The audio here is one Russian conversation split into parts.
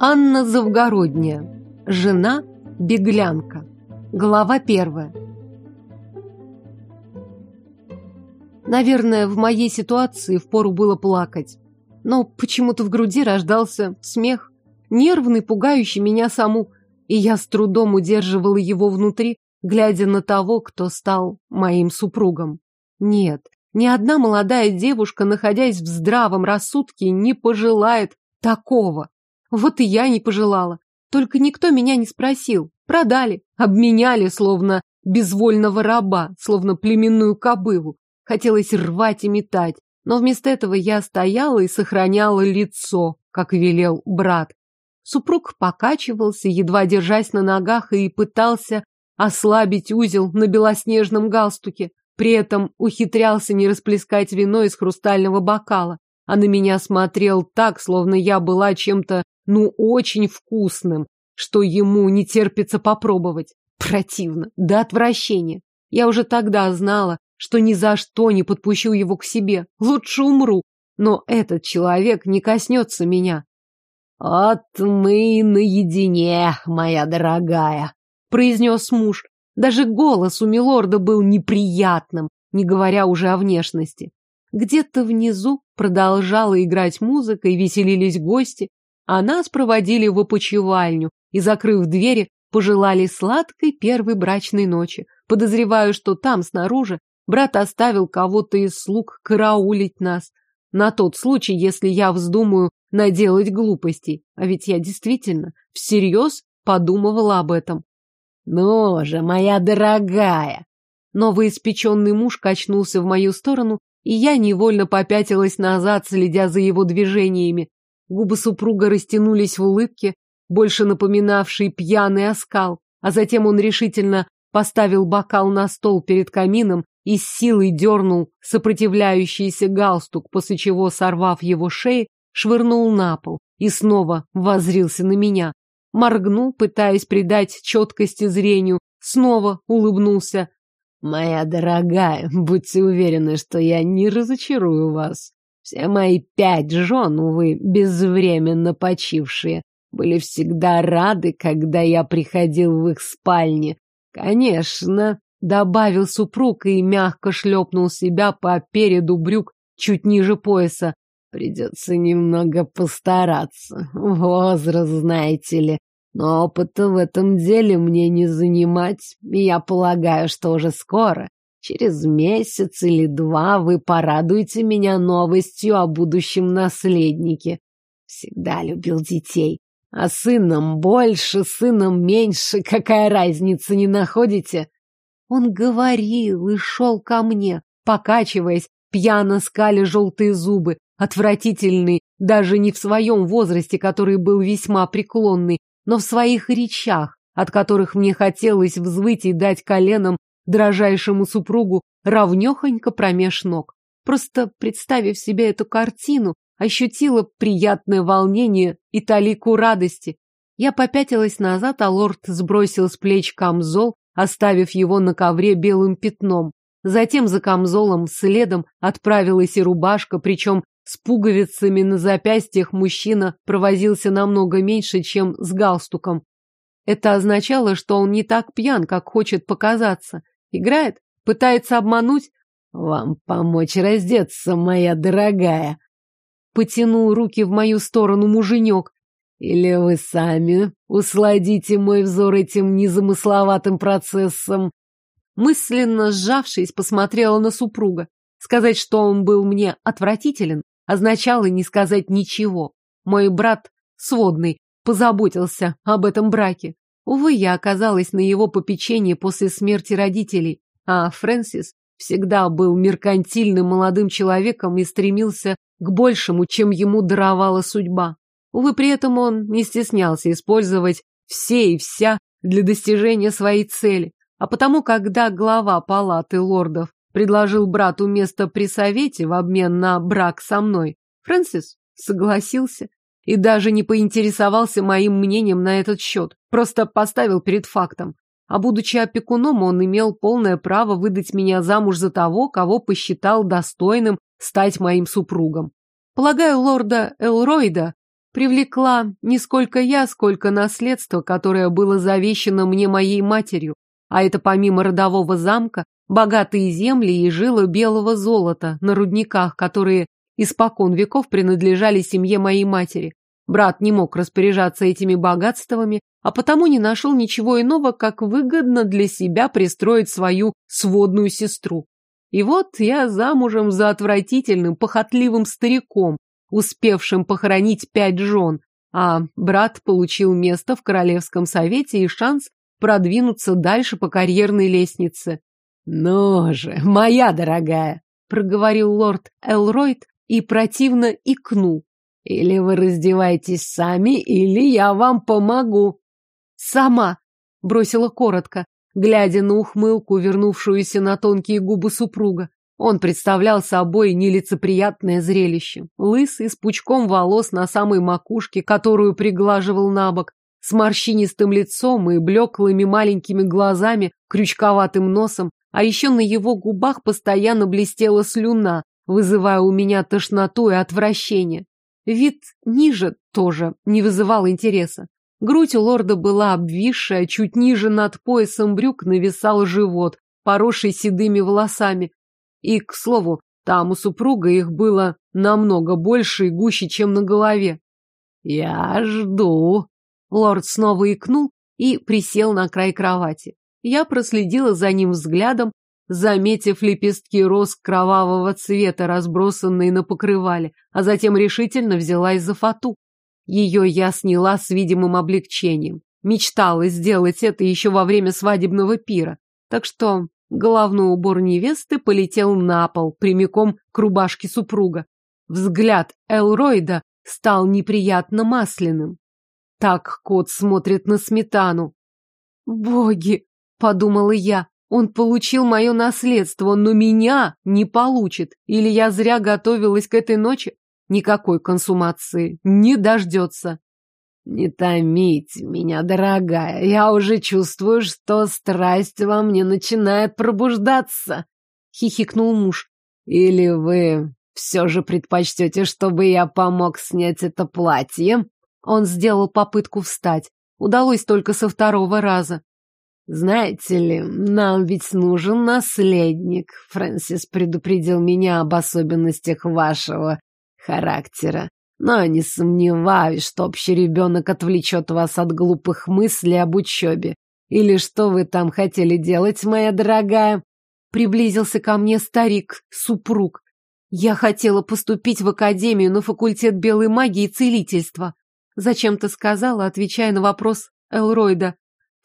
Анна Завгородняя. Жена беглянка. Глава первая. Наверное, в моей ситуации впору было плакать. Но почему-то в груди рождался смех, нервный, пугающий меня саму, и я с трудом удерживала его внутри, глядя на того, кто стал моим супругом. Нет, ни одна молодая девушка, находясь в здравом рассудке, не пожелает такого. Вот и я не пожелала. Только никто меня не спросил. Продали, обменяли, словно безвольного раба, словно племенную кобылу. Хотелось рвать и метать, но вместо этого я стояла и сохраняла лицо, как велел брат. Супруг покачивался, едва держась на ногах, и пытался ослабить узел на белоснежном галстуке. При этом ухитрялся не расплескать вино из хрустального бокала, а на меня смотрел так, словно я была чем-то ну очень вкусным, что ему не терпится попробовать. Противно, до отвращения. Я уже тогда знала, что ни за что не подпущу его к себе. Лучше умру, но этот человек не коснется меня. «Вот мы наедине, моя дорогая», — произнес муж. Даже голос у милорда был неприятным, не говоря уже о внешности. Где-то внизу продолжала играть музыка и веселились гости, а нас проводили в опочивальню и, закрыв двери, пожелали сладкой первой брачной ночи. Подозреваю, что там, снаружи, брат оставил кого-то из слуг караулить нас. На тот случай, если я вздумаю наделать глупостей. А ведь я действительно всерьез подумывала об этом. «Ну же, моя дорогая!» Новоиспеченный муж качнулся в мою сторону, и я невольно попятилась назад, следя за его движениями. Губы супруга растянулись в улыбке, больше напоминавшей пьяный оскал, а затем он решительно поставил бокал на стол перед камином и с силой дернул сопротивляющийся галстук, после чего, сорвав его шеи, швырнул на пол и снова воззрился на меня. Моргнул, пытаясь придать четкости зрению, снова улыбнулся. «Моя дорогая, будьте уверены, что я не разочарую вас. Все мои пять жен, увы, безвременно почившие, были всегда рады, когда я приходил в их спальни. Конечно, добавил супруг и мягко шлепнул себя по переду брюк чуть ниже пояса. Придется немного постараться. Возраст, знаете ли. Но опыта в этом деле мне не занимать. Я полагаю, что уже скоро Через месяц или два вы порадуете меня новостью о будущем наследнике. Всегда любил детей. А сыном больше, сыном меньше, какая разница, не находите? Он говорил и шел ко мне, покачиваясь, пьяно скали желтые зубы, отвратительный, даже не в своем возрасте, который был весьма преклонный, но в своих речах, от которых мне хотелось взвыть и дать коленом дрожайшему супругу равнехонько промеж ног. Просто представив себе эту картину, ощутила приятное волнение и талику радости. Я попятилась назад, а лорд сбросил с плеч камзол, оставив его на ковре белым пятном. Затем за камзолом следом отправилась и рубашка, причем с пуговицами на запястьях мужчина провозился намного меньше, чем с галстуком. Это означало, что он не так пьян, как хочет показаться. Играет? Пытается обмануть? Вам помочь раздеться, моя дорогая. Потянул руки в мою сторону муженек. Или вы сами усладите мой взор этим незамысловатым процессом? Мысленно сжавшись, посмотрела на супруга. Сказать, что он был мне отвратителен, означало не сказать ничего. Мой брат, сводный, позаботился об этом браке. Увы, я оказалась на его попечении после смерти родителей, а Фрэнсис всегда был меркантильным молодым человеком и стремился к большему, чем ему даровала судьба. Увы, при этом он не стеснялся использовать все и вся для достижения своей цели. А потому, когда глава палаты лордов предложил брату место при совете в обмен на брак со мной, Фрэнсис согласился и даже не поинтересовался моим мнением на этот счет, просто поставил перед фактом. А будучи опекуном, он имел полное право выдать меня замуж за того, кого посчитал достойным стать моим супругом. Полагаю, лорда Элройда привлекла не сколько я, сколько наследство, которое было завещено мне моей матерью, а это помимо родового замка, богатые земли и жилы белого золота на рудниках, которые испокон веков принадлежали семье моей матери. Брат не мог распоряжаться этими богатствами, а потому не нашел ничего иного, как выгодно для себя пристроить свою сводную сестру. И вот я замужем за отвратительным, похотливым стариком, успевшим похоронить пять жен, а брат получил место в Королевском совете и шанс продвинуться дальше по карьерной лестнице. «Ну же, моя дорогая!» — проговорил лорд Элройд и противно икнул. Или вы раздеваетесь сами, или я вам помогу. Сама, бросила коротко, глядя на ухмылку, вернувшуюся на тонкие губы супруга. Он представлял собой нелицеприятное зрелище. Лысый, с пучком волос на самой макушке, которую приглаживал на бок, с морщинистым лицом и блеклыми маленькими глазами, крючковатым носом, а еще на его губах постоянно блестела слюна, вызывая у меня тошноту и отвращение. Вид ниже тоже не вызывал интереса. Грудь у лорда была обвисшая, чуть ниже над поясом брюк нависал живот, поросший седыми волосами. И, к слову, там у супруга их было намного больше и гуще, чем на голове. «Я жду». Лорд снова икнул и присел на край кровати. Я проследила за ним взглядом, заметив лепестки роз кровавого цвета, разбросанные на покрывале, а затем решительно взялась за фату. Ее я сняла с видимым облегчением. Мечтала сделать это еще во время свадебного пира. Так что головной убор невесты полетел на пол, прямиком к рубашке супруга. Взгляд Элройда стал неприятно масляным. Так кот смотрит на сметану. «Боги!» — подумала я. Он получил мое наследство, но меня не получит. Или я зря готовилась к этой ночи? Никакой консумации. Не дождется. Не томите меня, дорогая. Я уже чувствую, что страсть во мне начинает пробуждаться. Хихикнул муж. Или вы все же предпочтете, чтобы я помог снять это платье? Он сделал попытку встать. Удалось только со второго раза. «Знаете ли, нам ведь нужен наследник. Фрэнсис предупредил меня об особенностях вашего характера. Но не сомневаюсь, что общий ребенок отвлечет вас от глупых мыслей об учебе. Или что вы там хотели делать, моя дорогая?» Приблизился ко мне старик, супруг. Я хотела поступить в академию на факультет белой магии и целительства. Зачем-то сказала, отвечая на вопрос Элройда.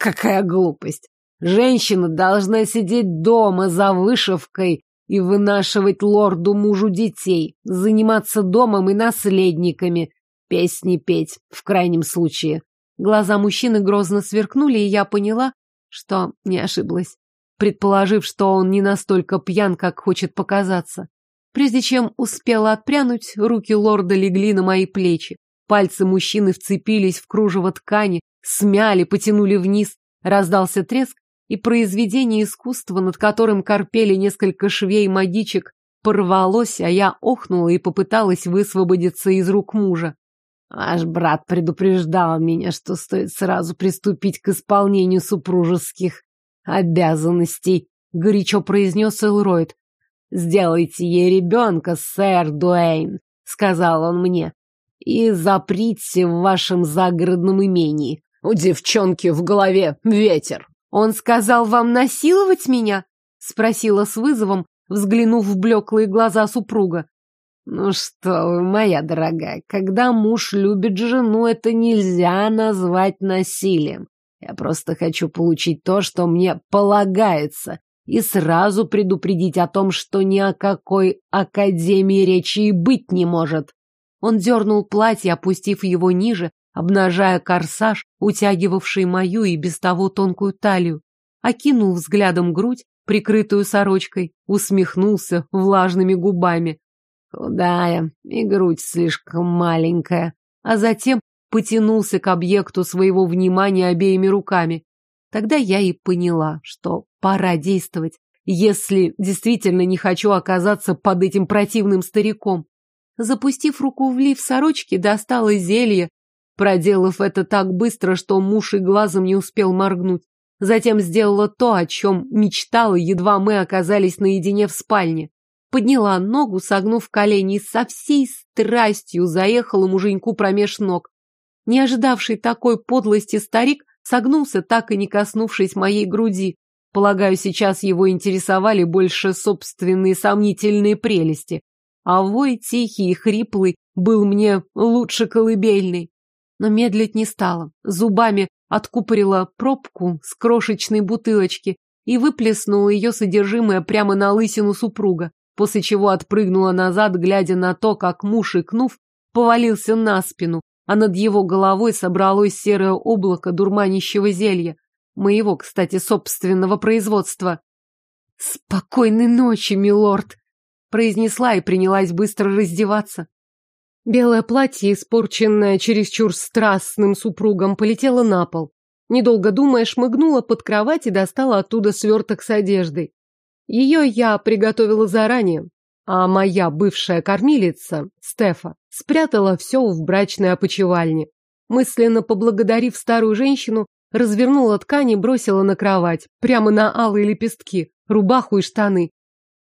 Какая глупость! Женщина должна сидеть дома за вышивкой и вынашивать лорду-мужу детей, заниматься домом и наследниками, песни петь, в крайнем случае. Глаза мужчины грозно сверкнули, и я поняла, что не ошиблась, предположив, что он не настолько пьян, как хочет показаться. Прежде чем успела отпрянуть, руки лорда легли на мои плечи. Пальцы мужчины вцепились в кружево ткани, смяли, потянули вниз, раздался треск, и произведение искусства, над которым корпели несколько швей-магичек, порвалось, а я охнула и попыталась высвободиться из рук мужа. Ваш брат предупреждал меня, что стоит сразу приступить к исполнению супружеских обязанностей, горячо произнес Элройд. «Сделайте ей ребенка, сэр Дуэйн», — сказал он мне, — «и заприте в вашем загородном имении. У девчонки в голове ветер. Он сказал вам насиловать меня? Спросила с вызовом, взглянув в блеклые глаза супруга. Ну что вы, моя дорогая, когда муж любит жену, это нельзя назвать насилием. Я просто хочу получить то, что мне полагается, и сразу предупредить о том, что ни о какой академии речи и быть не может. Он дернул платье, опустив его ниже, обнажая корсаж, утягивавший мою и без того тонкую талию. Окинул взглядом грудь, прикрытую сорочкой, усмехнулся влажными губами. Худая, и грудь слишком маленькая. А затем потянулся к объекту своего внимания обеими руками. Тогда я и поняла, что пора действовать. если действительно не хочу оказаться под этим противным стариком. Запустив руку в лиф сорочки, достала зелье, проделав это так быстро, что муж и глазом не успел моргнуть. Затем сделала то, о чем мечтала, едва мы оказались наедине в спальне. Подняла ногу, согнув колени, и со всей страстью заехала муженьку промеж ног. Не ожидавший такой подлости старик согнулся, так и не коснувшись моей груди. Полагаю, сейчас его интересовали больше собственные сомнительные прелести. А вой тихий и хриплый был мне лучше колыбельный. Но медлить не стала. Зубами откупорила пробку с крошечной бутылочки и выплеснула ее содержимое прямо на лысину супруга, после чего отпрыгнула назад, глядя на то, как муж, икнув, повалился на спину, а над его головой собралось серое облако дурманящего зелья. Моего, кстати, собственного производства. «Спокойной ночи, милорд!» произнесла и принялась быстро раздеваться. Белое платье, испорченное чересчур страстным супругом, полетело на пол. Недолго думая, шмыгнула под кровать и достала оттуда сверток с одеждой. Ее я приготовила заранее, а моя бывшая кормилица, Стефа, спрятала все в брачной опочивальне. Мысленно поблагодарив старую женщину, развернула ткань и бросила на кровать, прямо на алые лепестки, рубаху и штаны.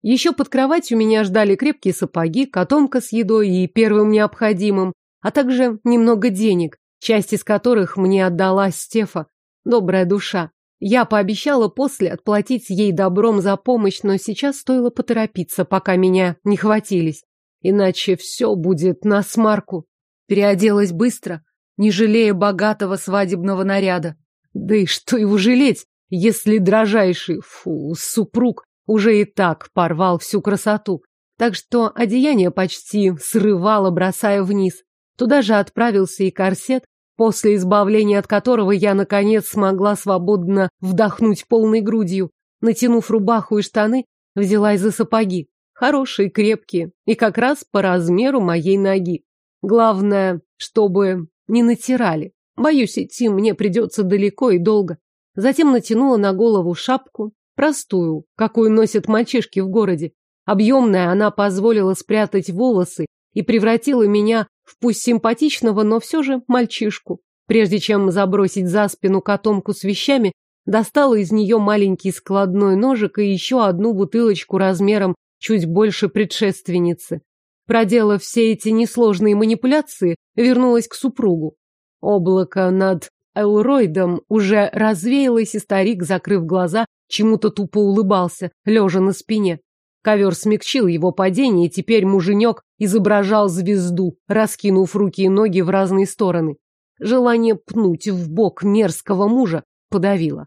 Еще под кроватью меня ждали крепкие сапоги, котомка с едой и первым необходимым, а также немного денег, часть из которых мне отдала Стефа. Добрая душа. Я пообещала после отплатить ей добром за помощь, но сейчас стоило поторопиться, пока меня не хватились. Иначе все будет на смарку. Переоделась быстро, не жалея богатого свадебного наряда. Да и что его жалеть, если дрожайший, фу, супруг уже и так порвал всю красоту. Так что одеяние почти срывало, бросая вниз. Туда же отправился и корсет, после избавления от которого я, наконец, смогла свободно вдохнуть полной грудью. Натянув рубаху и штаны, взялась за сапоги. Хорошие, крепкие и как раз по размеру моей ноги. Главное, чтобы не натирали. Боюсь, идти мне придется далеко и долго. Затем натянула на голову шапку, простую, какую носят мальчишки в городе. Объемная, она позволила спрятать волосы и превратила меня в пусть симпатичного, но все же мальчишку. Прежде чем забросить за спину котомку с вещами, достала из нее маленький складной ножик и еще одну бутылочку размером чуть больше предшественницы. Проделав все эти несложные манипуляции, вернулась к супругу. Облако над Элройдом уже развеялось, и старик, закрыв глаза, чему-то тупо улыбался, лежа на спине. Ковер смягчил его падение, и теперь муженек изображал звезду, раскинув руки и ноги в разные стороны. Желание пнуть в бок мерзкого мужа подавило.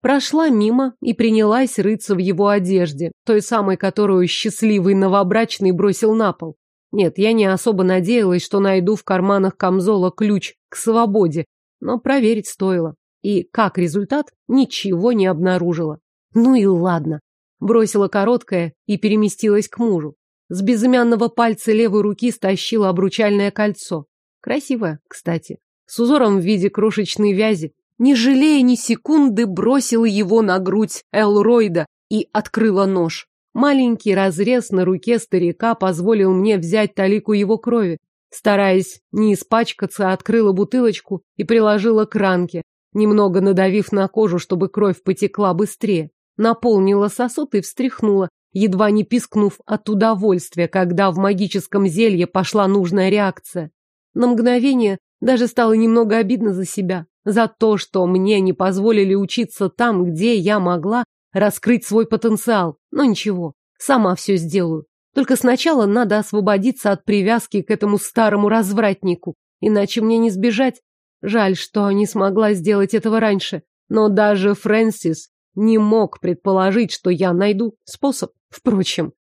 Прошла мимо и принялась рыться в его одежде, той самой, которую счастливый новобрачный бросил на пол. Нет, я не особо надеялась, что найду в карманах камзола ключ к свободе, но проверить стоило. И, как результат, ничего не обнаружила. Ну и ладно. Бросила короткое и переместилась к мужу. С безымянного пальца левой руки стащила обручальное кольцо. Красивое, кстати. С узором в виде крошечной вязи. Не жалея ни секунды, бросила его на грудь Элройда и открыла нож. Маленький разрез на руке старика позволил мне взять талику его крови. Стараясь не испачкаться, открыла бутылочку и приложила к ранке, немного надавив на кожу, чтобы кровь потекла быстрее. Наполнила сосуд и встряхнула, едва не пискнув от удовольствия, когда в магическом зелье пошла нужная реакция. На мгновение даже стало немного обидно за себя, за то, что мне не позволили учиться там, где я могла раскрыть свой потенциал. Но ничего, сама все сделаю. Только сначала надо освободиться от привязки к этому старому развратнику, иначе мне не сбежать. Жаль, что не смогла сделать этого раньше. Но даже Фрэнсис не мог предположить, что я найду способ. Впрочем,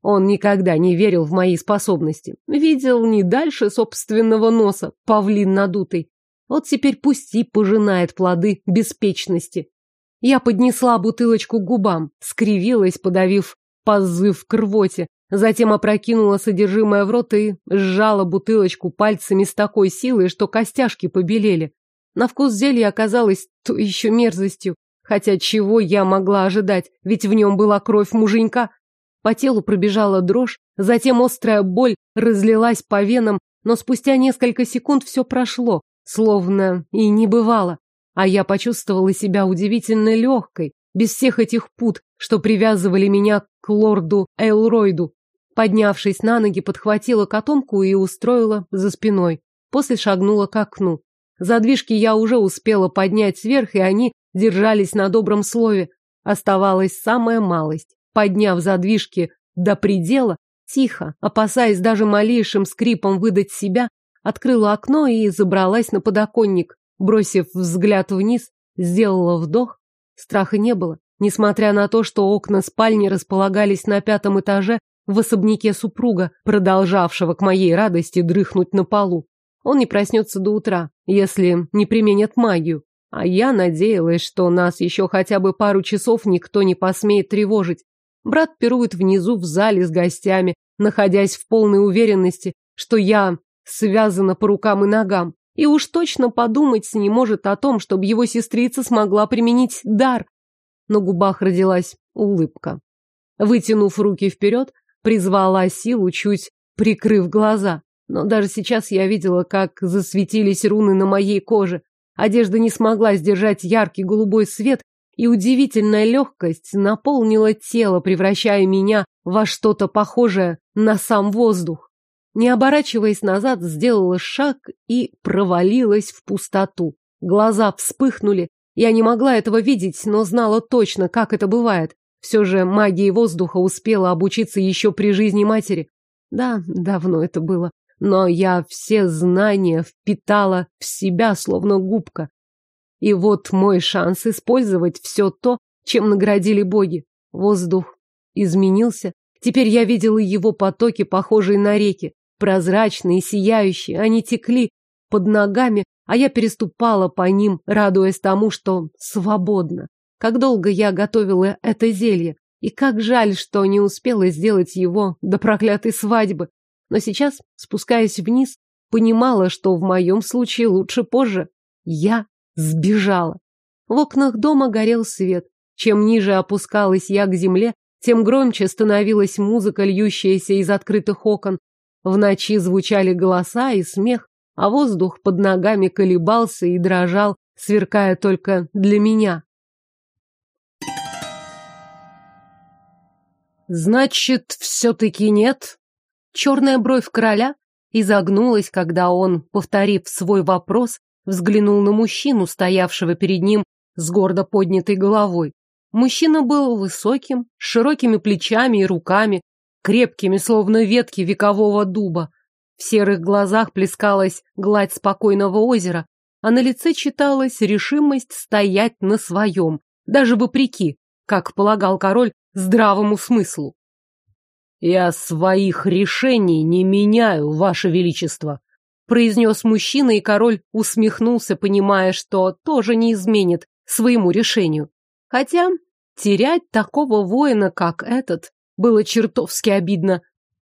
он никогда не верил в мои способности. Видел не дальше собственного носа, павлин надутый. Вот теперь пусть и пожинает плоды беспечности. Я поднесла бутылочку к губам, скривилась, подавив позыв к рвоте, затем опрокинула содержимое в рот и сжала бутылочку пальцами с такой силой, что костяшки побелели. На вкус зелья оказалось то еще мерзостью, Хотя чего я могла ожидать, ведь в нем была кровь муженька. По телу пробежала дрожь, затем острая боль разлилась по венам, но спустя несколько секунд все прошло, словно и не бывало. А я почувствовала себя удивительно легкой, без всех этих пут, что привязывали меня к лорду Элройду. Поднявшись на ноги, подхватила котомку и устроила за спиной. После шагнула к окну. Задвижки я уже успела поднять вверх, и они держались на добром слове. Оставалась самая малость. Подняв задвижки до предела, тихо, опасаясь даже малейшим скрипом выдать себя, открыла окно и забралась на подоконник. Бросив взгляд вниз, сделала вдох. Страха не было, несмотря на то, что окна спальни располагались на пятом этаже в особняке супруга, продолжавшего к моей радости дрыхнуть на полу. Он не проснется до утра, если не применят магию. А я надеялась, что нас еще хотя бы пару часов никто не посмеет тревожить. Брат пирует внизу в зале с гостями, находясь в полной уверенности, что я связана по рукам и ногам. И уж точно подумать не может о том, чтобы его сестрица смогла применить дар. На губах родилась улыбка. Вытянув руки вперед, призвала силу, чуть прикрыв глаза. Но даже сейчас я видела, как засветились руны на моей коже. Одежда не смогла сдержать яркий голубой свет, и удивительная легкость наполнила тело, превращая меня во что-то похожее на сам воздух. Не оборачиваясь назад, сделала шаг и провалилась в пустоту. Глаза вспыхнули. Я не могла этого видеть, но знала точно, как это бывает. Все же магии воздуха успела обучиться еще при жизни матери. Да, давно это было. Но я все знания впитала в себя, словно губка. И вот мой шанс использовать все то, чем наградили боги. Воздух изменился. Теперь я видела его потоки, похожие на реки прозрачные, сияющие, они текли под ногами, а я переступала по ним, радуясь тому, что свободно. Как долго я готовила это зелье, и как жаль, что не успела сделать его до проклятой свадьбы. Но сейчас, спускаясь вниз, понимала, что в моем случае лучше позже. Я сбежала. В окнах дома горел свет. Чем ниже опускалась я к земле, тем громче становилась музыка, льющаяся из открытых окон. В ночи звучали голоса и смех, а воздух под ногами колебался и дрожал, сверкая только для меня. Значит, все-таки нет? Черная бровь короля изогнулась, когда он, повторив свой вопрос, взглянул на мужчину, стоявшего перед ним с гордо поднятой головой. Мужчина был высоким, с широкими плечами и руками, крепкими, словно ветки векового дуба. В серых глазах плескалась гладь спокойного озера, а на лице читалась решимость стоять на своем, даже вопреки, как полагал король, здравому смыслу. «Я своих решений не меняю, ваше величество», произнес мужчина, и король усмехнулся, понимая, что тоже не изменит своему решению. Хотя терять такого воина, как этот, было чертовски обидно.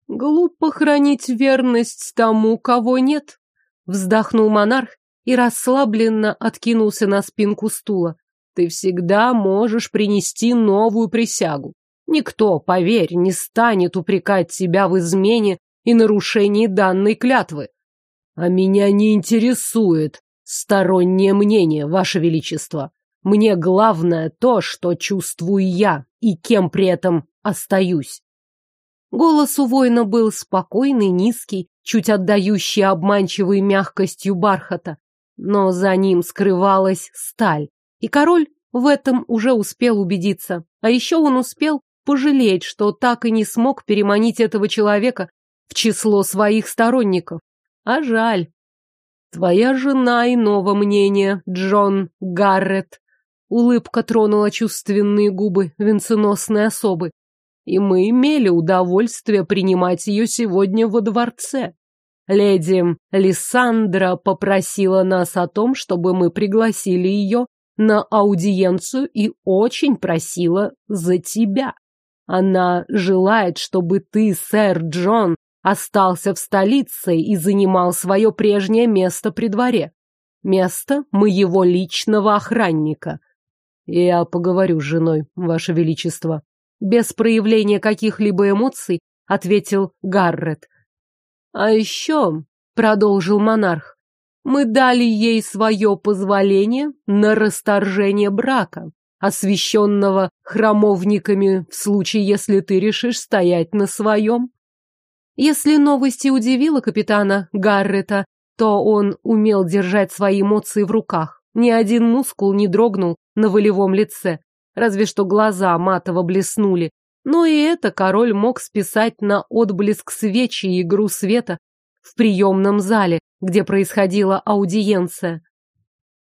Глупо хранить верность тому, кого нет. Вздохнул монарх и расслабленно откинулся на спинку стула. Ты всегда можешь принести новую присягу. Никто, поверь, не станет упрекать тебя в измене и нарушении данной клятвы. А меня не интересует стороннее мнение, ваше величество. Мне главное то, что чувствую я и кем при этом остаюсь. Голос у воина был спокойный, низкий, чуть отдающий обманчивой мягкостью бархата, но за ним скрывалась сталь, и король в этом уже успел убедиться. А еще он успел пожалеть, что так и не смог переманить этого человека в число своих сторонников. А жаль. Твоя жена иного мнения, Джон Гаррет. Улыбка тронула чувственные губы венценосной особы и мы имели удовольствие принимать ее сегодня во дворце. Леди Лиссандра попросила нас о том, чтобы мы пригласили ее на аудиенцию и очень просила за тебя. Она желает, чтобы ты, сэр Джон, остался в столице и занимал свое прежнее место при дворе. Место моего личного охранника. Я поговорю с женой, ваше величество. Без проявления каких-либо эмоций ответил Гаррет. А еще, продолжил монарх, мы дали ей свое позволение на расторжение брака, освященного храмовниками в случае, если ты решишь стоять на своем. Если новость и удивила капитана Гаррета, то он умел держать свои эмоции в руках. Ни один мускул не дрогнул на волевом лице, разве что глаза матово блеснули. Но и это король мог списать на отблеск свечи и игру света в приемном зале, где происходила аудиенция.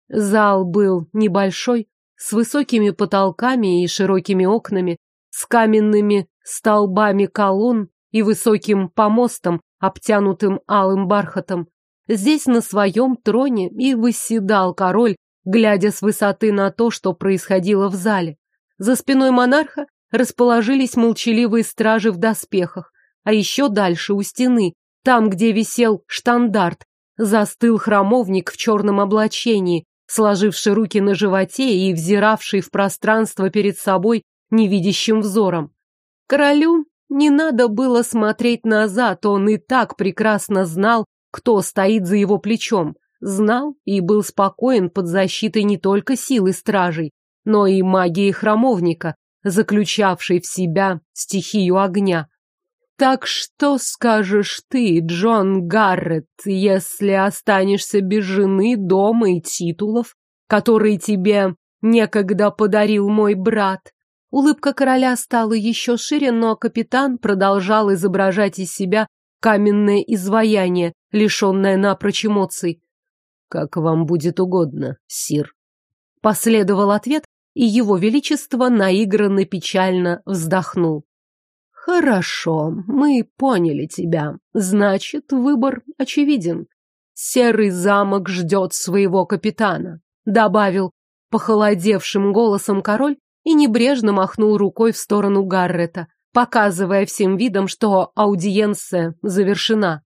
Зал был небольшой, с высокими потолками и широкими окнами, с каменными столбами колонн и высоким помостом, обтянутым алым бархатом. Здесь на своем троне и восседал король, глядя с высоты на то, что происходило в зале. За спиной монарха расположились молчаливые стражи в доспехах, а еще дальше у стены, там, где висел штандарт, застыл храмовник в черном облачении, сложивший руки на животе и взиравший в пространство перед собой невидящим взором. Королю не надо было смотреть назад, он и так прекрасно знал, кто стоит за его плечом. Знал и был спокоен под защитой не только силы стражей, но и магии храмовника, заключавшей в себя стихию огня. Так что скажешь ты, Джон Гаррет, если останешься без жены, дома и титулов, которые тебе некогда подарил мой брат? Улыбка короля стала еще шире, но капитан продолжал изображать из себя каменное изваяние, лишенное напрочь эмоций. «Как вам будет угодно, сир». Последовал ответ, и его величество наигранно печально вздохнул. «Хорошо, мы поняли тебя. Значит, выбор очевиден. Серый замок ждет своего капитана», — добавил похолодевшим голосом король и небрежно махнул рукой в сторону Гаррета, показывая всем видом, что аудиенция завершена.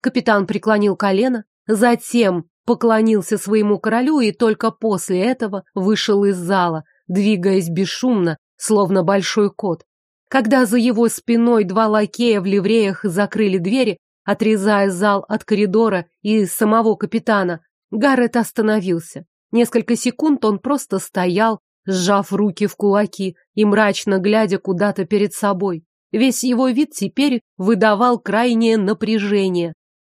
Капитан преклонил колено, затем поклонился своему королю и только после этого вышел из зала, двигаясь бесшумно, словно большой кот. Когда за его спиной два лакея в ливреях закрыли двери, отрезая зал от коридора и самого капитана, Гаррет остановился. Несколько секунд он просто стоял, сжав руки в кулаки и мрачно глядя куда-то перед собой. Весь его вид теперь выдавал крайнее напряжение.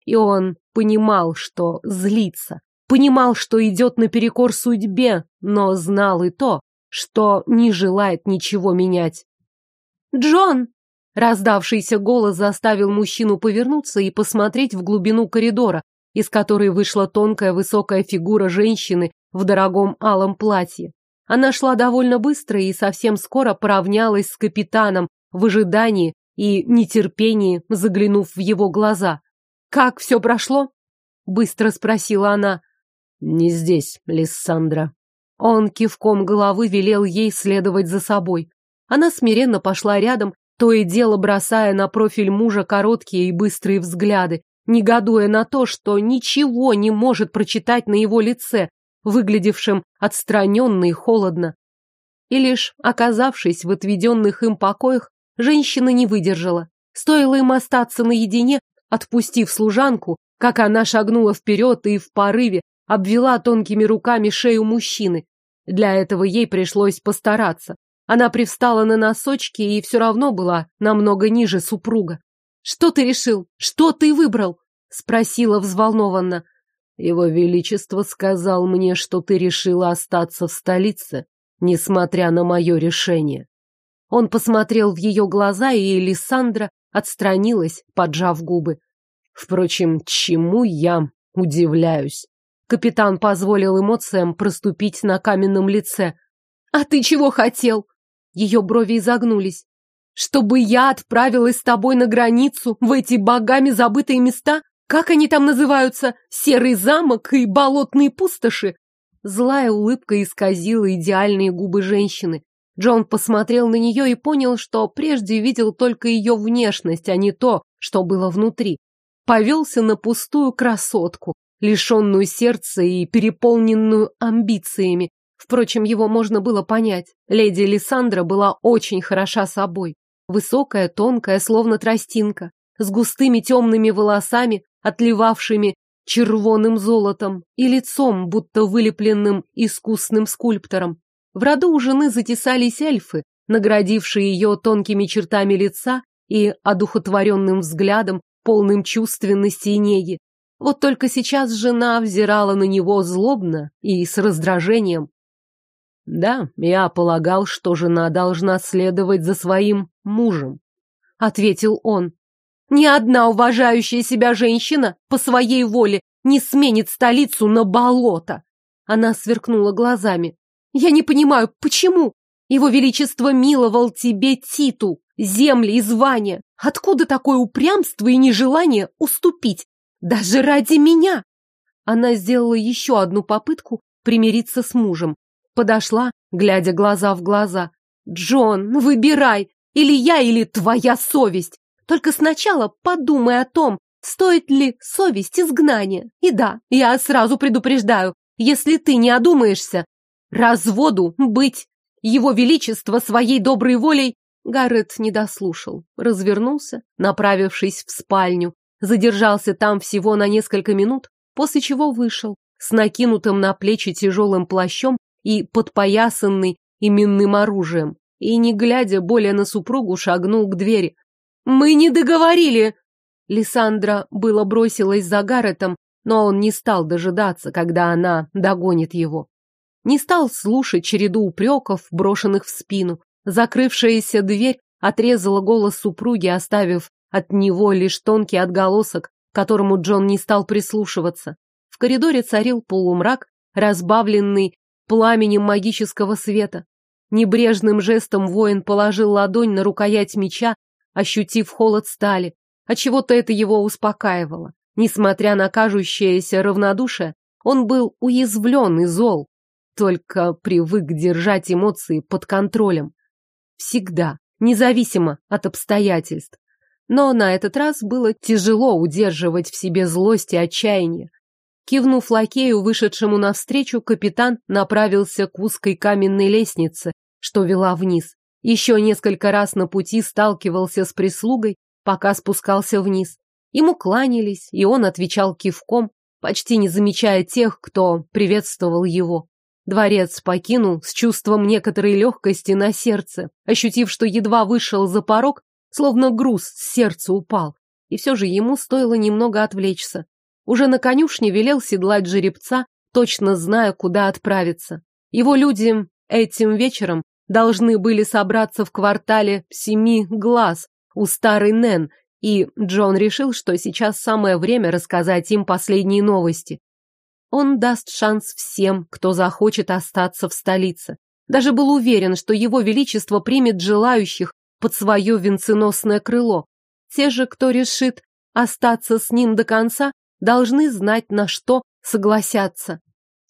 И он понимал, что злится, понимал, что идет наперекор судьбе, но знал и то, что не желает ничего менять. «Джон!» Раздавшийся голос заставил мужчину повернуться и посмотреть в глубину коридора, из которой вышла тонкая высокая фигура женщины в дорогом алом платье. Она шла довольно быстро и совсем скоро поравнялась с капитаном в ожидании и нетерпении, заглянув в его глаза. «Как все прошло?» — быстро спросила она. «Не здесь, Лиссандра». Он кивком головы велел ей следовать за собой. Она смиренно пошла рядом, то и дело бросая на профиль мужа короткие и быстрые взгляды, негодуя на то, что ничего не может прочитать на его лице, выглядевшим отстраненно и холодно. И лишь оказавшись в отведенных им покоях, женщина не выдержала. Стоило им остаться наедине, отпустив служанку, как она шагнула вперед и в порыве обвела тонкими руками шею мужчины. Для этого ей пришлось постараться. Она привстала на носочки и все равно была намного ниже супруга. «Что ты решил? Что ты выбрал?» — спросила взволнованно. Его Величество сказал мне, что ты решила остаться в столице, несмотря на мое решение. Он посмотрел в ее глаза, и Лиссандра отстранилась, поджав губы. Впрочем, чему я удивляюсь? Капитан позволил эмоциям проступить на каменном лице. «А ты чего хотел?» Ее брови изогнулись. «Чтобы я отправилась с тобой на границу, в эти богами забытые места? Как они там называются? Серый замок и болотные пустоши? Злая улыбка исказила идеальные губы женщины. Джон посмотрел на нее и понял, что прежде видел только ее внешность, а не то, что было внутри. Повелся на пустую красотку, лишенную сердца и переполненную амбициями, Впрочем, его можно было понять. Леди Лиссандра была очень хороша собой. Высокая, тонкая, словно тростинка, с густыми темными волосами, отливавшими червоным золотом, и лицом, будто вылепленным искусным скульптором. В роду у жены затесались эльфы, наградившие ее тонкими чертами лица и одухотворенным взглядом, полным чувственности и неги. Вот только сейчас жена взирала на него злобно и с раздражением. Да, я полагал, что жена должна следовать за своим мужем, ответил он. Ни одна уважающая себя женщина по своей воле не сменит столицу на болото. Она сверкнула глазами. Я не понимаю, почему? Его Величество миловал тебе Титу, земли и звания. Откуда такое упрямство и нежелание уступить? Даже ради меня! Она сделала еще одну попытку примириться с мужем, Подошла, глядя глаза в глаза. «Джон, выбирай! Или я, или твоя совесть! Только сначала подумай о том, стоит ли совесть изгнания. И да, я сразу предупреждаю, если ты не одумаешься, разводу быть. Его Величество своей доброй волей Гаррет не дослушал, развернулся, направившись в спальню, задержался там всего на несколько минут, после чего вышел, с накинутым на плечи тяжелым плащом и подпоясанный именным оружием, и, не глядя более на супругу, шагнул к двери. «Мы не договорили!» Лиссандра было бросилась за Гарретом, но он не стал дожидаться, когда она догонит его. Не стал слушать череду упреков, брошенных в спину. Закрывшаяся дверь отрезала голос супруги, оставив от него лишь тонкий отголосок, которому Джон не стал прислушиваться. В коридоре царил полумрак, разбавленный пламенем магического света. Небрежным жестом воин положил ладонь на рукоять меча, ощутив холод стали. Отчего-то это его успокаивало. Несмотря на кажущееся равнодушие, он был уязвлен и зол, только привык держать эмоции под контролем. Всегда, независимо от обстоятельств. Но на этот раз было тяжело удерживать в себе злость и отчаяние. Кивнув лакею, вышедшему навстречу, капитан направился к узкой каменной лестнице, что вела вниз. Еще несколько раз на пути сталкивался с прислугой, пока спускался вниз. Ему кланялись, и он отвечал кивком, почти не замечая тех, кто приветствовал его. Дворец покинул с чувством некоторой легкости на сердце, ощутив, что едва вышел за порог, словно груз с сердца упал. И все же ему стоило немного отвлечься. Уже на конюшне велел седлать жеребца, точно зная, куда отправиться. Его люди этим вечером должны были собраться в квартале Семи Глаз у старой Нэн, и Джон решил, что сейчас самое время рассказать им последние новости. Он даст шанс всем, кто захочет остаться в столице. Даже был уверен, что его величество примет желающих под свое венценосное крыло. Те же, кто решит остаться с ним до конца, должны знать, на что согласятся.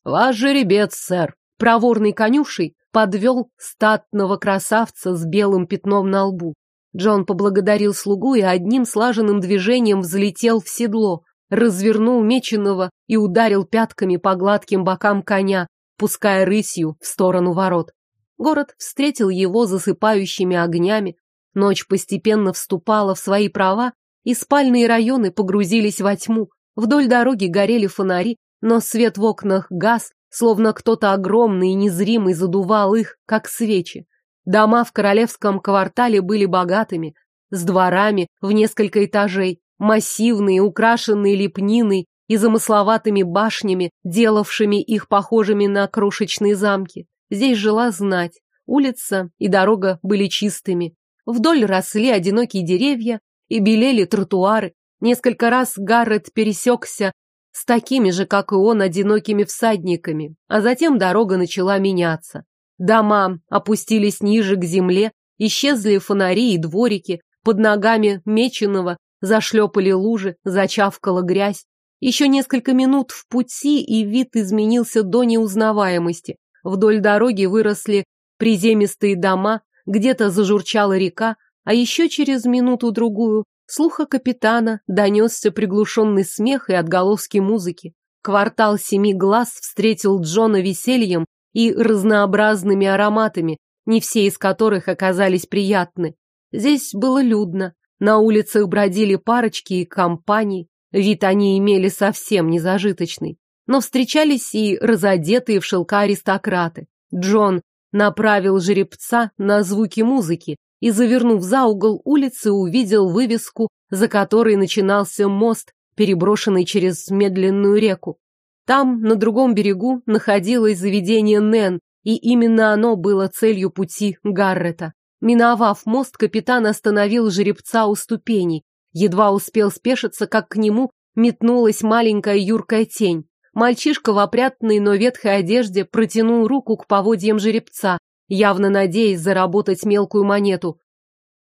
Ваш жеребец, сэр. Проворный конюшей подвел статного красавца с белым пятном на лбу. Джон поблагодарил слугу и одним слаженным движением взлетел в седло, развернул меченого и ударил пятками по гладким бокам коня, пуская рысью в сторону ворот. Город встретил его засыпающими огнями, ночь постепенно вступала в свои права, и спальные районы погрузились во тьму, Вдоль дороги горели фонари, но свет в окнах газ, словно кто-то огромный и незримый задувал их, как свечи. Дома в королевском квартале были богатыми, с дворами в несколько этажей, массивные, украшенные лепниной и замысловатыми башнями, делавшими их похожими на крошечные замки. Здесь жила знать, улица и дорога были чистыми. Вдоль росли одинокие деревья и белели тротуары, Несколько раз Гаррет пересекся с такими же, как и он, одинокими всадниками, а затем дорога начала меняться. Дома опустились ниже к земле, исчезли фонари и дворики, под ногами меченого зашлепали лужи, зачавкала грязь. Еще несколько минут в пути, и вид изменился до неузнаваемости. Вдоль дороги выросли приземистые дома, где-то зажурчала река, а еще через минуту-другую слуха капитана донесся приглушенный смех и отголоски музыки. Квартал семи глаз встретил Джона весельем и разнообразными ароматами, не все из которых оказались приятны. Здесь было людно. На улицах бродили парочки и компании. Вид они имели совсем незажиточный. Но встречались и разодетые в шелка аристократы. Джон направил жеребца на звуки музыки и, завернув за угол улицы, увидел вывеску, за которой начинался мост, переброшенный через медленную реку. Там, на другом берегу, находилось заведение Нэн, и именно оно было целью пути Гаррета. Миновав мост, капитан остановил жеребца у ступеней. Едва успел спешиться, как к нему метнулась маленькая юркая тень. Мальчишка в опрятной, но ветхой одежде протянул руку к поводьям жеребца, явно надеясь заработать мелкую монету.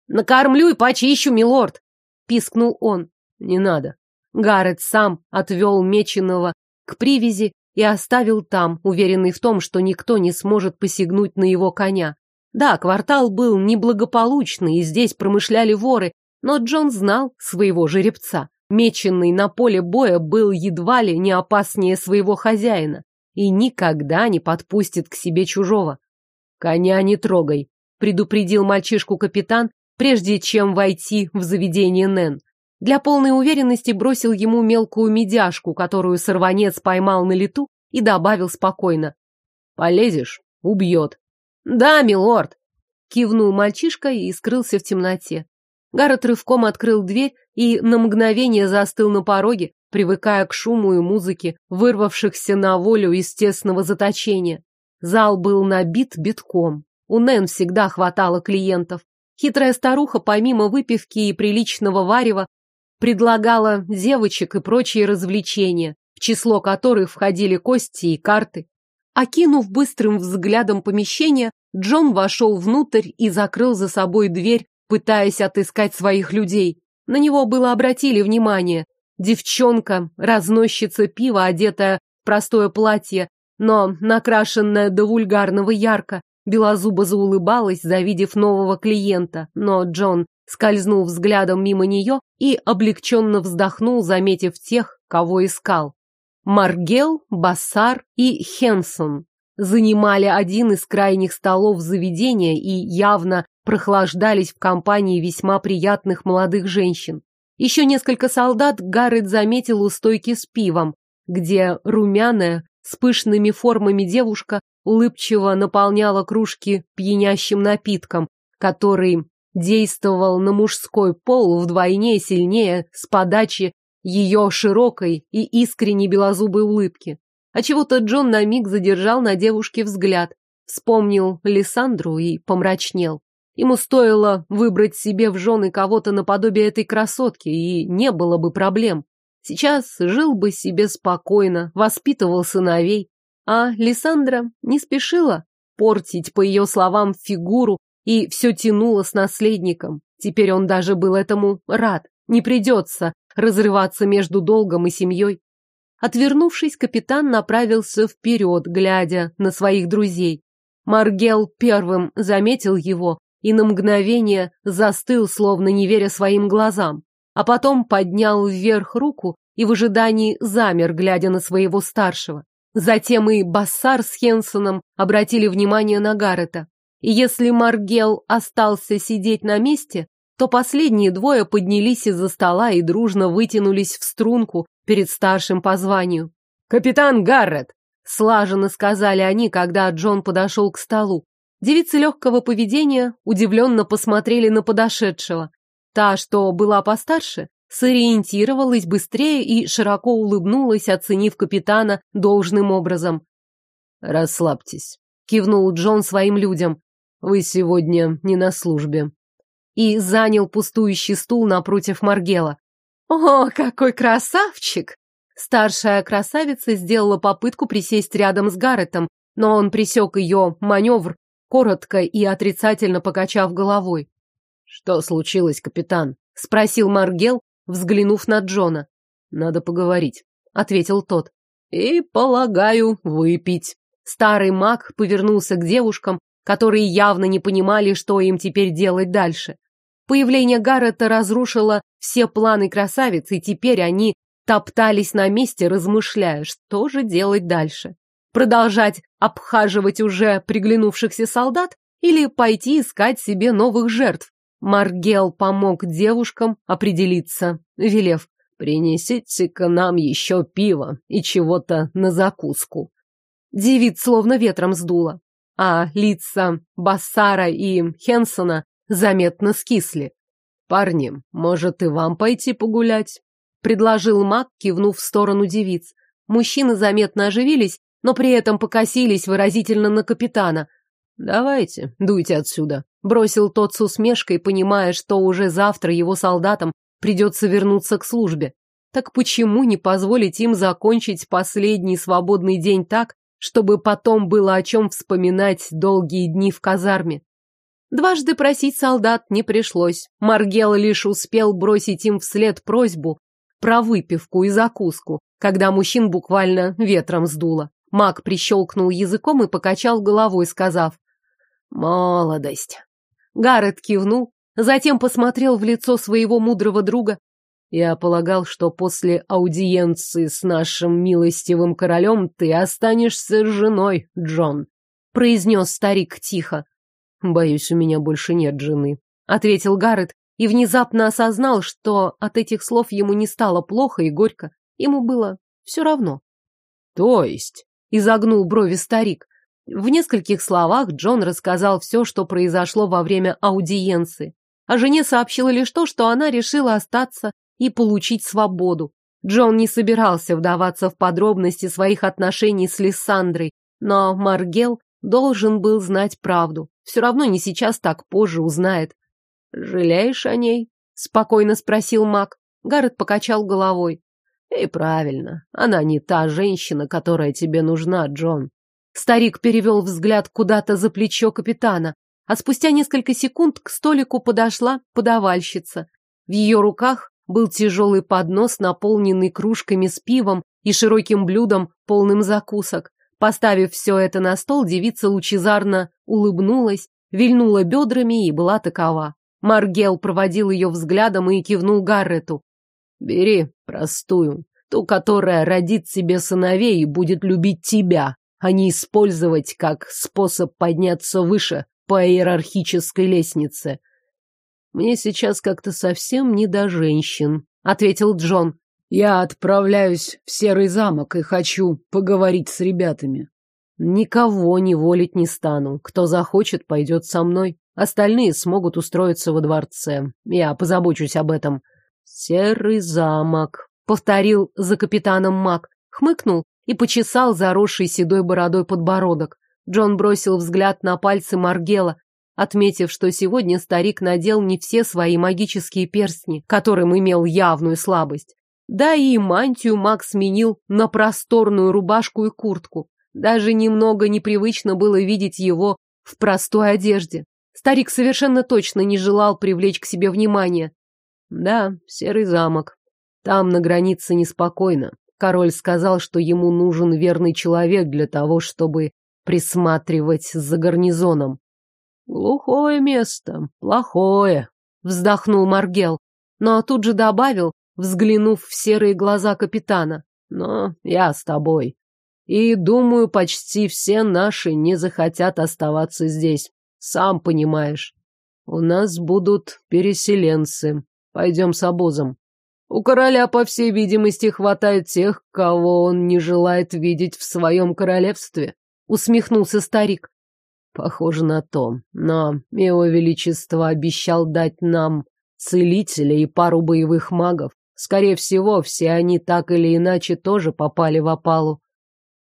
«Накормлю и почищу, милорд!» — пискнул он. «Не надо». Гаррет сам отвел меченого к привязи и оставил там, уверенный в том, что никто не сможет посягнуть на его коня. Да, квартал был неблагополучный, и здесь промышляли воры, но Джон знал своего жеребца. Меченный на поле боя был едва ли не опаснее своего хозяина и никогда не подпустит к себе чужого. «Коня не трогай», — предупредил мальчишку капитан, прежде чем войти в заведение Нэн. Для полной уверенности бросил ему мелкую медяшку, которую сорванец поймал на лету, и добавил спокойно. «Полезешь — убьет». «Да, милорд!» — кивнул мальчишка и скрылся в темноте. Гаррет рывком открыл дверь и на мгновение застыл на пороге, привыкая к шуму и музыке, вырвавшихся на волю из тесного заточения. Зал был набит битком. У Нэн всегда хватало клиентов. Хитрая старуха, помимо выпивки и приличного варева, предлагала девочек и прочие развлечения, в число которых входили кости и карты. Окинув быстрым взглядом помещение, Джон вошел внутрь и закрыл за собой дверь, пытаясь отыскать своих людей. На него было обратили внимание. Девчонка, разносчица пива, одетая в простое платье, но накрашенная до вульгарного ярко, белозуба заулыбалась, завидев нового клиента, но Джон скользнул взглядом мимо нее и облегченно вздохнул, заметив тех, кого искал. Маргел, Бассар и Хенсон занимали один из крайних столов заведения и явно прохлаждались в компании весьма приятных молодых женщин. Еще несколько солдат Гаррет заметил у стойки с пивом, где румяная, с пышными формами девушка улыбчиво наполняла кружки пьянящим напитком, который действовал на мужской пол вдвойне сильнее с подачи ее широкой и искренней белозубой улыбки. А чего-то Джон на миг задержал на девушке взгляд, вспомнил Лиссандру и помрачнел. Ему стоило выбрать себе в жены кого-то наподобие этой красотки, и не было бы проблем. Сейчас жил бы себе спокойно, воспитывал сыновей. А Лиссандра не спешила портить, по ее словам, фигуру и все тянуло с наследником. Теперь он даже был этому рад. Не придется разрываться между долгом и семьей. Отвернувшись, капитан направился вперед, глядя на своих друзей. Маргел первым заметил его и на мгновение застыл, словно не веря своим глазам, а потом поднял вверх руку и в ожидании замер, глядя на своего старшего. Затем и Бассар с Хенсоном обратили внимание на Гаррета. И если Маргел остался сидеть на месте, то последние двое поднялись из-за стола и дружно вытянулись в струнку перед старшим по званию. «Капитан Гаррет!» — слаженно сказали они, когда Джон подошел к столу. Девицы легкого поведения удивленно посмотрели на подошедшего. Та, что была постарше, сориентировалась быстрее и широко улыбнулась, оценив капитана должным образом. «Расслабьтесь», — кивнул Джон своим людям. «Вы сегодня не на службе и занял пустующий стул напротив Маргела. «О, какой красавчик!» Старшая красавица сделала попытку присесть рядом с Гарретом, но он пресек ее маневр, коротко и отрицательно покачав головой. «Что случилось, капитан?» — спросил Маргел, взглянув на Джона. «Надо поговорить», — ответил тот. «И, полагаю, выпить». Старый маг повернулся к девушкам, которые явно не понимали, что им теперь делать дальше. Появление Гаррета разрушило все планы красавицы, и теперь они топтались на месте, размышляя, что же делать дальше. Продолжать обхаживать уже приглянувшихся солдат или пойти искать себе новых жертв? Маргел помог девушкам определиться, велев «Принесите-ка нам еще пиво и чего-то на закуску». Девиц словно ветром сдуло, а лица Бассара и Хенсона заметно скисли. «Парни, может и вам пойти погулять?» — предложил маг, кивнув в сторону девиц. Мужчины заметно оживились, но при этом покосились выразительно на капитана. «Давайте, дуйте отсюда», — бросил тот с усмешкой, понимая, что уже завтра его солдатам придется вернуться к службе. Так почему не позволить им закончить последний свободный день так, чтобы потом было о чем вспоминать долгие дни в казарме? Дважды просить солдат не пришлось. Маргел лишь успел бросить им вслед просьбу про выпивку и закуску, когда мужчин буквально ветром сдуло. Маг прищелкнул языком и покачал головой, сказав «Молодость». Гаррет кивнул, затем посмотрел в лицо своего мудрого друга. «Я полагал, что после аудиенции с нашим милостивым королем ты останешься женой, Джон», — произнес старик тихо. «Боюсь, у меня больше нет жены», — ответил Гаррет и внезапно осознал, что от этих слов ему не стало плохо и горько. Ему было все равно. «То есть?» — изогнул брови старик. В нескольких словах Джон рассказал все, что произошло во время аудиенции. А жене сообщила лишь то, что она решила остаться и получить свободу. Джон не собирался вдаваться в подробности своих отношений с Лиссандрой, но Маргел должен был знать правду. Все равно не сейчас, так позже узнает. «Жалеешь о ней?» — спокойно спросил Мак. Гаррет покачал головой. «И правильно, она не та женщина, которая тебе нужна, Джон». Старик перевел взгляд куда-то за плечо капитана, а спустя несколько секунд к столику подошла подавальщица. В ее руках был тяжелый поднос, наполненный кружками с пивом и широким блюдом, полным закусок. Поставив все это на стол, девица лучезарно улыбнулась, вильнула бедрами и была такова. Маргел проводил ее взглядом и кивнул Гаррету. «Бери простую, ту, которая родит себе сыновей и будет любить тебя, а не использовать как способ подняться выше по иерархической лестнице». «Мне сейчас как-то совсем не до женщин», — ответил Джон. Я отправляюсь в Серый замок и хочу поговорить с ребятами. Никого не волить не стану. Кто захочет, пойдет со мной. Остальные смогут устроиться во дворце. Я позабочусь об этом. Серый замок, повторил за капитаном Мак, хмыкнул и почесал заросший седой бородой подбородок. Джон бросил взгляд на пальцы Маргела, отметив, что сегодня старик надел не все свои магические перстни, которым имел явную слабость. Да и мантию Макс сменил на просторную рубашку и куртку. Даже немного непривычно было видеть его в простой одежде. Старик совершенно точно не желал привлечь к себе внимание. Да, серый замок. Там на границе неспокойно. Король сказал, что ему нужен верный человек для того, чтобы присматривать за гарнизоном. Глухое место, плохое, вздохнул Маргел, но тут же добавил, взглянув в серые глаза капитана. Но я с тобой. И, думаю, почти все наши не захотят оставаться здесь. Сам понимаешь. У нас будут переселенцы. Пойдем с обозом. У короля, по всей видимости, хватает тех, кого он не желает видеть в своем королевстве. Усмехнулся старик. Похоже на то. Но его величество обещал дать нам целителя и пару боевых магов. Скорее всего, все они так или иначе тоже попали в опалу.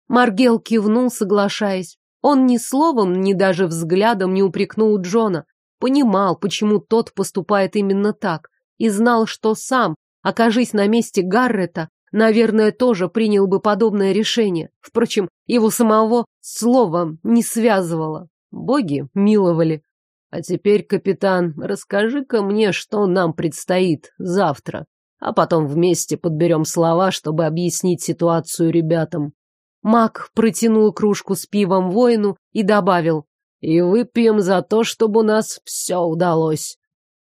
Маргел кивнул, соглашаясь. Он ни словом, ни даже взглядом не упрекнул Джона. Понимал, почему тот поступает именно так. И знал, что сам, окажись на месте Гаррета, наверное, тоже принял бы подобное решение. Впрочем, его самого словом не связывало. Боги миловали. А теперь, капитан, расскажи-ка мне, что нам предстоит завтра а потом вместе подберем слова, чтобы объяснить ситуацию ребятам. Мак протянул кружку с пивом воину и добавил, и выпьем за то, чтобы у нас все удалось.